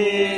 Enbiyalardan